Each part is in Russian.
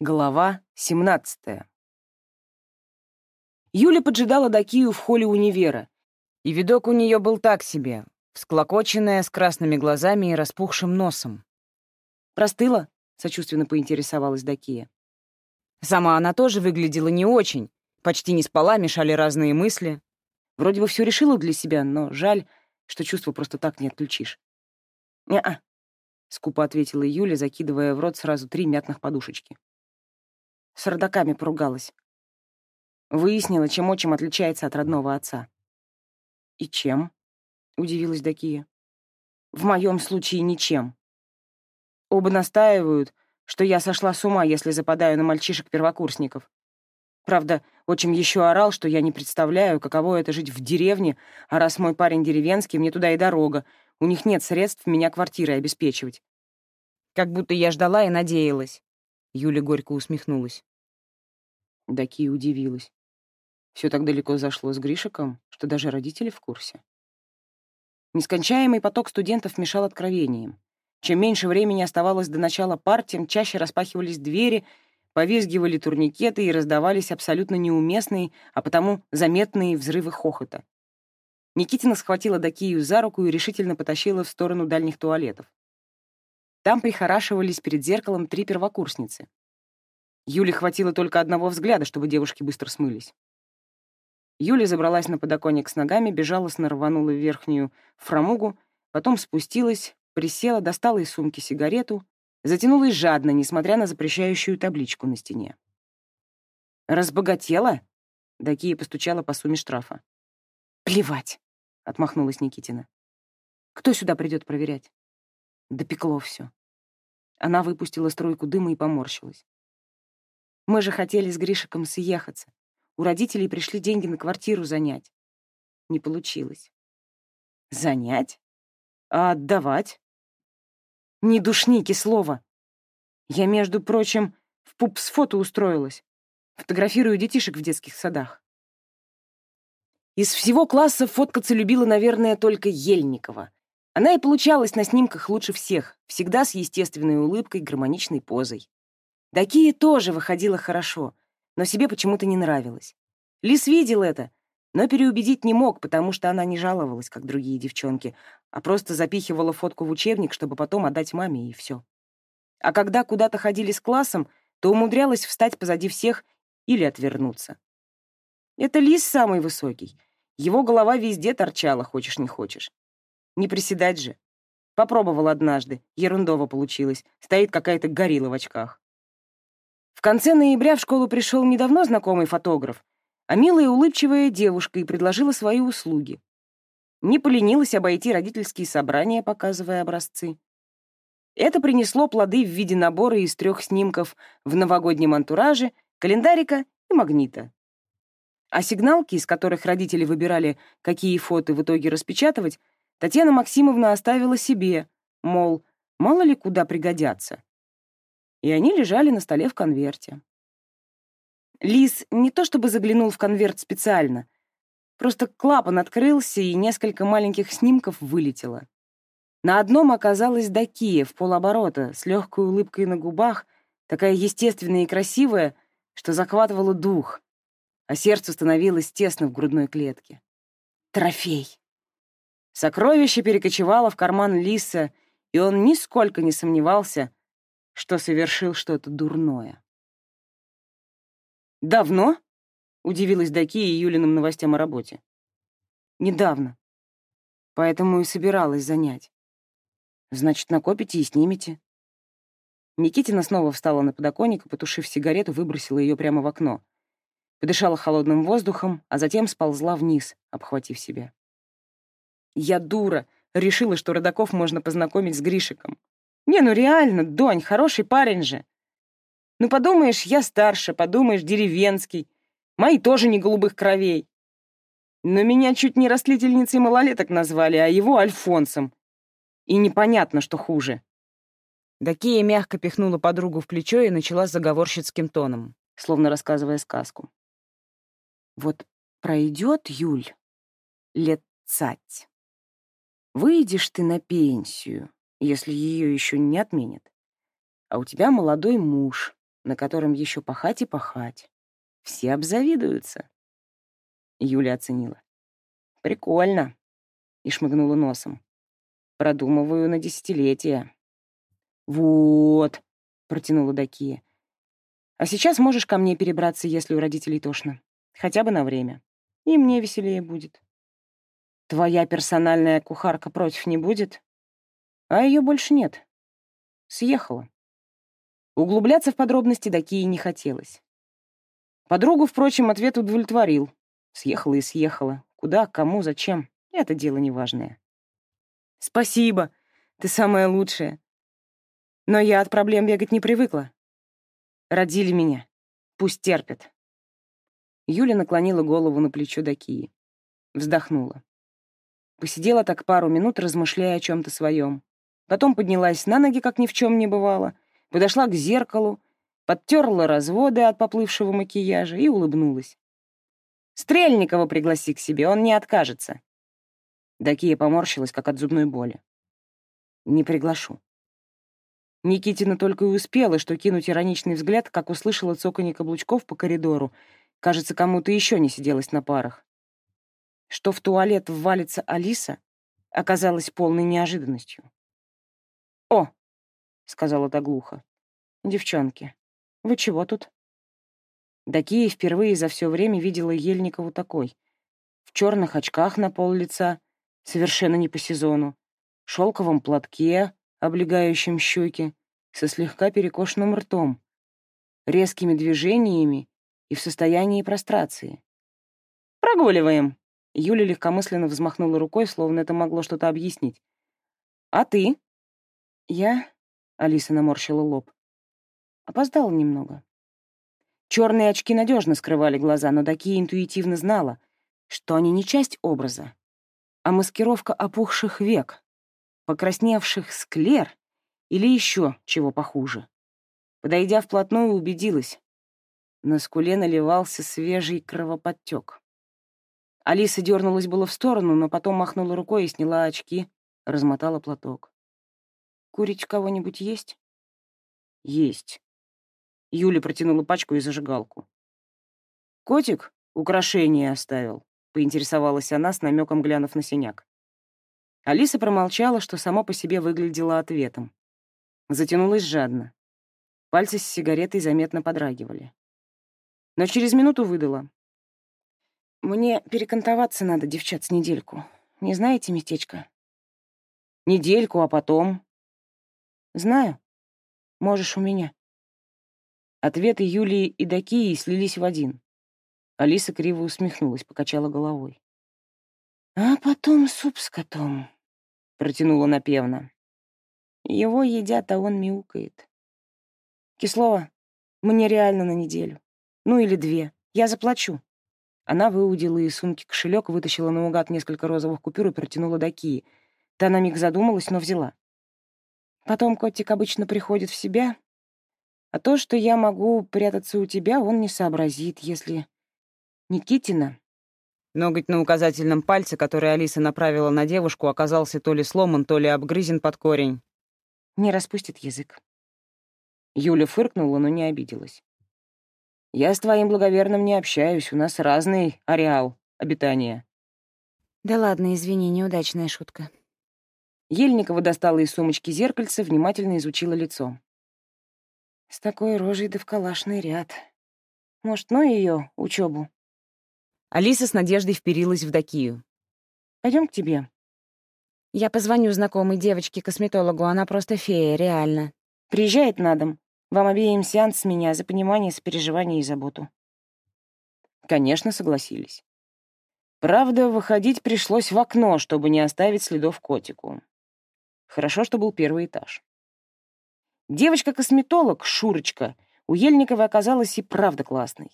Глава 17 Юля поджидала Дакию в холле универа, и видок у нее был так себе, всклокоченная, с красными глазами и распухшим носом. «Простыла?» — сочувственно поинтересовалась Дакия. Сама она тоже выглядела не очень, почти не спала, мешали разные мысли. Вроде бы все решила для себя, но жаль, что чувство просто так не отключишь. «Не-а», — скупо ответила Юля, закидывая в рот сразу три мятных подушечки. С родаками поругалась. Выяснила, чем отчим отличается от родного отца. «И чем?» — удивилась Дакия. «В моем случае ничем. Оба настаивают, что я сошла с ума, если западаю на мальчишек-первокурсников. Правда, отчим еще орал, что я не представляю, каково это жить в деревне, а раз мой парень деревенский, мне туда и дорога. У них нет средств меня квартирой обеспечивать. Как будто я ждала и надеялась. Юля горько усмехнулась. Даки удивилась. Все так далеко зашло с Гришиком, что даже родители в курсе. Нескончаемый поток студентов мешал откровениям. Чем меньше времени оставалось до начала пар, тем чаще распахивались двери, повизгивали турникеты и раздавались абсолютно неуместные, а потому заметные взрывы хохота. Никитина схватила Дакию за руку и решительно потащила в сторону дальних туалетов. Там прихорашивались перед зеркалом три первокурсницы. Юле хватило только одного взгляда, чтобы девушки быстро смылись. Юля забралась на подоконник с ногами, безжалостно рванула верхнюю фрамугу, потом спустилась, присела, достала из сумки сигарету, затянулась жадно, несмотря на запрещающую табличку на стене. «Разбогатела?» — Дакия постучала по сумме штрафа. «Плевать!» — отмахнулась Никитина. «Кто сюда придет проверять?» Допекло все. Она выпустила струйку дыма и поморщилась. Мы же хотели с Гришиком съехаться. У родителей пришли деньги на квартиру занять. Не получилось. Занять? А отдавать? Не душники слова. Я, между прочим, в пупс-фото устроилась. Фотографирую детишек в детских садах. Из всего класса фоткаться любила, наверное, только Ельникова. Она и получалась на снимках лучше всех, всегда с естественной улыбкой, гармоничной позой. Дакия тоже выходила хорошо, но себе почему-то не нравилось. Лис видел это, но переубедить не мог, потому что она не жаловалась, как другие девчонки, а просто запихивала фотку в учебник, чтобы потом отдать маме, и все. А когда куда-то ходили с классом, то умудрялась встать позади всех или отвернуться. Это лис самый высокий. Его голова везде торчала, хочешь не хочешь. Не приседать же. Попробовал однажды. Ерундово получилось. Стоит какая-то горилла в очках. В конце ноября в школу пришел недавно знакомый фотограф, а милая улыбчивая девушка и предложила свои услуги. Не поленилась обойти родительские собрания, показывая образцы. Это принесло плоды в виде набора из трех снимков в новогоднем антураже, календарика и магнита. А сигналки, из которых родители выбирали, какие фото в итоге распечатывать, Татьяна Максимовна оставила себе, мол, мало ли куда пригодятся. И они лежали на столе в конверте. Лис не то чтобы заглянул в конверт специально, просто клапан открылся, и несколько маленьких снимков вылетело. На одном оказалась Дакия в полоборота, с легкой улыбкой на губах, такая естественная и красивая, что захватывала дух, а сердце становилось тесно в грудной клетке. Трофей. Сокровище перекочевало в карман Лиса, и он нисколько не сомневался, что совершил что-то дурное. «Давно?» — удивилась Дакия Юлиным новостям о работе. «Недавно. Поэтому и собиралась занять. Значит, накопите и снимете». Никитина снова встала на подоконник и, потушив сигарету, выбросила ее прямо в окно. Подышала холодным воздухом, а затем сползла вниз, обхватив себя. Я дура, решила, что родаков можно познакомить с Гришиком. Не, ну реально, Донь, хороший парень же. Ну подумаешь, я старше, подумаешь, деревенский. Мои тоже не голубых кровей. Но меня чуть не растлительницей малолеток назвали, а его Альфонсом. И непонятно, что хуже. Дакия мягко пихнула подругу в плечо и начала заговорщицким тоном, словно рассказывая сказку. Вот пройдет, Юль, лет цать. Выйдешь ты на пенсию, если ее еще не отменят. А у тебя молодой муж, на котором еще пахать и пахать. Все обзавидуются. Юля оценила. «Прикольно», — и шмыгнула носом. «Продумываю на десятилетия». «Вот», — протянула Дакия. «А сейчас можешь ко мне перебраться, если у родителей тошно. Хотя бы на время. И мне веселее будет». «Твоя персональная кухарка против не будет?» «А ее больше нет. Съехала». Углубляться в подробности Дакии не хотелось. Подругу, впрочем, ответ удовлетворил. Съехала и съехала. Куда, кому, зачем — это дело неважное. «Спасибо, ты самая лучшая. Но я от проблем бегать не привыкла. Родили меня. Пусть терпят». Юля наклонила голову на плечо Дакии. Вздохнула. Посидела так пару минут, размышляя о чем то своем. Потом поднялась на ноги, как ни в чем не бывало, подошла к зеркалу, подтерла разводы от поплывшего макияжа и улыбнулась. «Стрельникова пригласи к себе, он не откажется». Дакия поморщилась, как от зубной боли. «Не приглашу». Никитина только и успела, что кинуть ироничный взгляд, как услышала цоканье каблучков по коридору. Кажется, кому-то еще не сиделось на парах. Что в туалет ввалится Алиса, оказалось полной неожиданностью. «О!» — сказала та глухо. «Девчонки, вы чего тут?» Дакия впервые за все время видела Ельникову такой. В черных очках на пол лица, совершенно не по сезону, шелковом платке, облегающем щеки, со слегка перекошенным ртом, резкими движениями и в состоянии прострации. «Прогуливаем!» Юля легкомысленно взмахнула рукой, словно это могло что-то объяснить. «А ты?» «Я?» — Алиса наморщила лоб. Опоздала немного. Черные очки надежно скрывали глаза, но Дакия интуитивно знала, что они не часть образа, а маскировка опухших век, покрасневших склер или еще чего похуже. Подойдя вплотную, убедилась. На скуле наливался свежий кровоподтек. Алиса дернулась было в сторону, но потом махнула рукой и сняла очки, размотала платок. «Курить кого-нибудь есть?» «Есть», Юля протянула пачку и зажигалку. «Котик украшение оставил», — поинтересовалась она, с намеком глянув на синяк. Алиса промолчала, что само по себе выглядело ответом. Затянулась жадно. Пальцы с сигаретой заметно подрагивали. Но через минуту выдала. «Мне перекантоваться надо, девчат, с недельку. Не знаете местечко?» «Недельку, а потом?» «Знаю. Можешь у меня». Ответы Юлии и Дакии слились в один. Алиса криво усмехнулась, покачала головой. «А потом суп с котом», — протянула напевно. «Его едят, а он мяукает. Кислова, мне реально на неделю. Ну или две. Я заплачу». Она выудила из сумки кошелек, вытащила наугад несколько розовых купюр и протянула Дакии. Та на миг задумалась, но взяла. Потом котик обычно приходит в себя, а то, что я могу прятаться у тебя, он не сообразит, если... Никитина... Ноготь на указательном пальце, который Алиса направила на девушку, оказался то ли сломан, то ли обгрызен под корень. Не распустит язык. Юля фыркнула, но не обиделась. «Я с твоим благоверным не общаюсь, у нас разный ареал обитания». «Да ладно, извини, неудачная шутка». Ельникова достала из сумочки зеркальце, внимательно изучила лицо. С такой рожей да в калашный ряд. Может, ну ее учебу? Алиса с надеждой вперилась в Дакию. Пойдем к тебе. Я позвоню знакомой девочке-косметологу, она просто фея, реально. Приезжает на дом. Вам обеим сеанс с меня за понимание, сопереживание и заботу. Конечно, согласились. Правда, выходить пришлось в окно, чтобы не оставить следов котику. Хорошо, что был первый этаж. Девочка-косметолог, Шурочка, у Ельниковой оказалась и правда классной.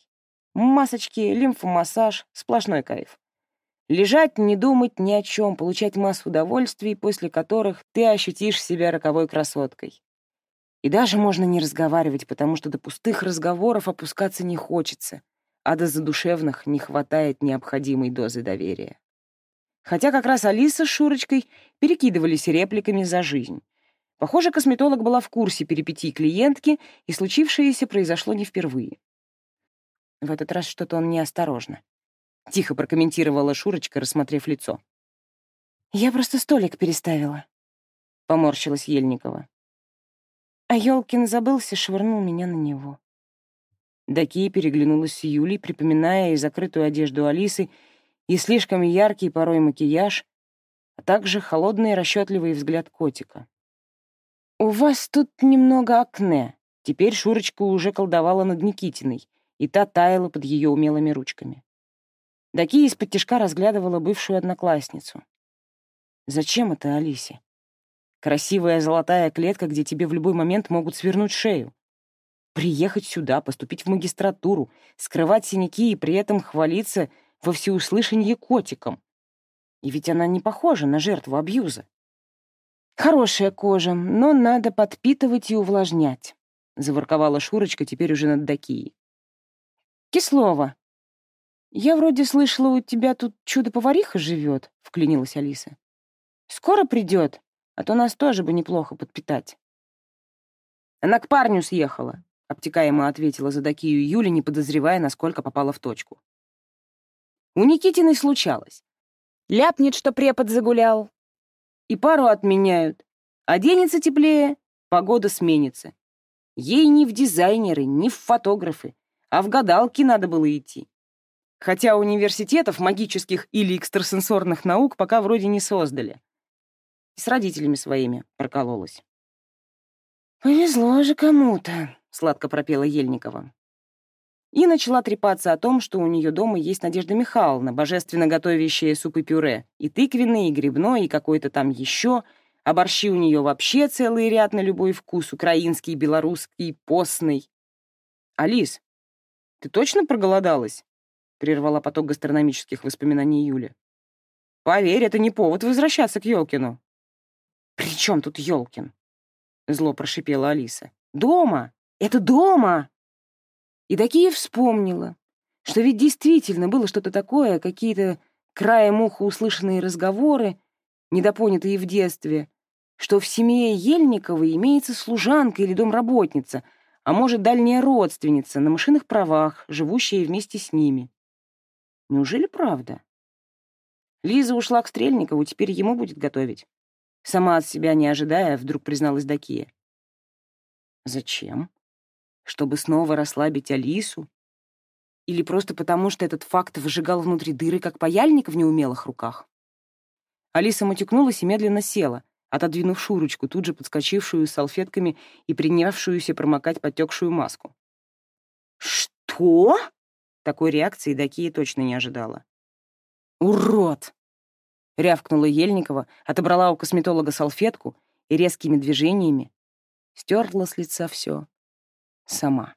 Масочки, лимфомассаж, сплошной кайф. Лежать, не думать ни о чем, получать массу удовольствий, после которых ты ощутишь себя роковой красоткой. И даже можно не разговаривать, потому что до пустых разговоров опускаться не хочется, а до задушевных не хватает необходимой дозы доверия. Хотя как раз Алиса с Шурочкой перекидывались репликами за жизнь. Похоже, косметолог была в курсе перипетий клиентки, и случившееся произошло не впервые. В этот раз что-то он неосторожно. Тихо прокомментировала Шурочка, рассмотрев лицо. «Я просто столик переставила», — поморщилась Ельникова. А Ёлкин забылся, швырнул меня на него. Дакия переглянулась с Юлей, припоминая и закрытую одежду Алисы, и слишком яркий порой макияж, а также холодный расчетливый взгляд котика. «У вас тут немного акне». Теперь Шурочка уже колдовала над Никитиной, и та таяла под ее умелыми ручками. Дакия из-под разглядывала бывшую одноклассницу. Зачем это Алисе? Красивая золотая клетка, где тебе в любой момент могут свернуть шею. Приехать сюда, поступить в магистратуру, скрывать синяки и при этом хвалиться во всеуслышание котиком. И ведь она не похожа на жертву абьюза. «Хорошая кожа, но надо подпитывать и увлажнять», — заворковала Шурочка теперь уже над Дакией. «Кислова, я вроде слышала, у тебя тут чудо-повариха живет», — вклинилась Алиса. «Скоро придет, а то нас тоже бы неплохо подпитать». «Она к парню съехала», — обтекаемо ответила за Дакию Юля, не подозревая, насколько попала в точку. У Никитиной случалось. Ляпнет, что препод загулял, и пару отменяют. Оденется теплее, погода сменится. Ей ни в дизайнеры, ни в фотографы, а в гадалки надо было идти. Хотя университетов магических или экстрасенсорных наук пока вроде не создали. С родителями своими прокололась. «Повезло же кому-то», — сладко пропела Ельникова. И начала трепаться о том, что у нее дома есть Надежда Михайловна, божественно готовящая супы-пюре, и тыквенный, и грибной, и какой-то там еще, а борщи у нее вообще целый ряд на любой вкус, украинский, белорусский, постный. «Алис, ты точно проголодалась?» — прервала поток гастрономических воспоминаний Юля. «Поверь, это не повод возвращаться к Ёлкину». «При чем тут Ёлкин?» — зло прошипела Алиса. «Дома! Это дома!» И такие вспомнила, что ведь действительно было что-то такое, какие-то краем уха услышанные разговоры, недопонятые в детстве, что в семье Ельниковой имеется служанка или домработница, а может, дальняя родственница на машинных правах, живущая вместе с ними. Неужели правда? Лиза ушла к Стрельникову, теперь ему будет готовить. Сама от себя не ожидая, вдруг призналась Дакия. Зачем? Чтобы снова расслабить Алису? Или просто потому, что этот факт выжигал внутри дыры, как паяльник в неумелых руках? Алиса матюкнулась и медленно села, отодвинув Шурочку, тут же подскочившую с салфетками и принявшуюся промокать потекшую маску. «Что?» Такой реакции Дакия точно не ожидала. «Урод!» — рявкнула Ельникова, отобрала у косметолога салфетку и резкими движениями стерла с лица все, сама.